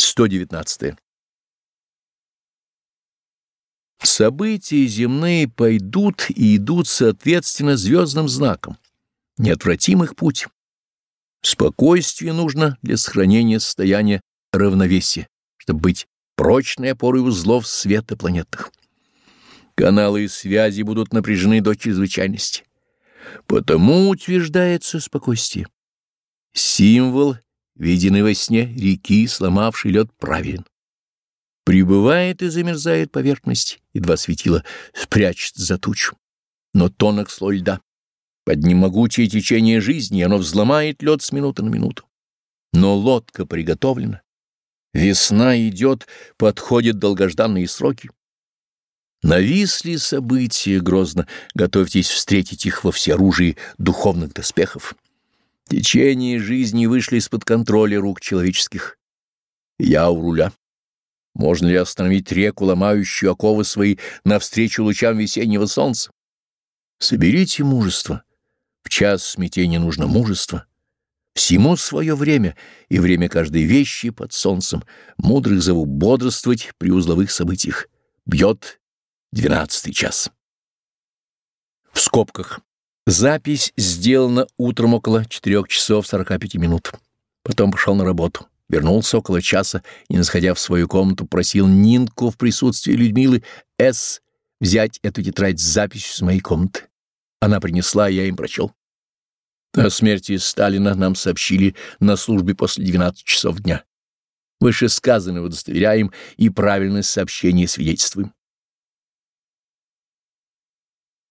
119. События земные пойдут и идут соответственно звездным знакам. Неотвратимых путь. Спокойствие нужно для сохранения состояния равновесия, чтобы быть прочной опорой узлов света планетных. Каналы и связи будут напряжены до чрезвычайности. Потому утверждается спокойствие. Символ виденный во сне реки, сломавший лед, правилен. Прибывает и замерзает поверхность, едва светило спрячет за тучу. Но тонок слой льда. Под ним могучее течение жизни, оно взломает лед с минуты на минуту. Но лодка приготовлена. Весна идет, подходят долгожданные сроки. Нависли события грозно, готовьтесь встретить их во всеоружии духовных доспехов. Течение жизни вышли из-под контроля рук человеческих. Я у руля. Можно ли остановить реку, ломающую оковы свои навстречу лучам весеннего солнца? Соберите мужество. В час смятения нужно мужество. Всему свое время, и время каждой вещи под солнцем. Мудрых зову бодрствовать при узловых событиях. Бьет двенадцатый час. В скобках. Запись сделана утром около 4 часов 45 минут. Потом пошел на работу. Вернулся около часа и, не сходя в свою комнату, просил Нинку в присутствии Людмилы С. взять эту тетрадь с записью с моей комнаты. Она принесла, я им прочел. О смерти Сталина нам сообщили на службе после 12 часов дня. Вышесказанное удостоверяем и правильность сообщения свидетельствуем.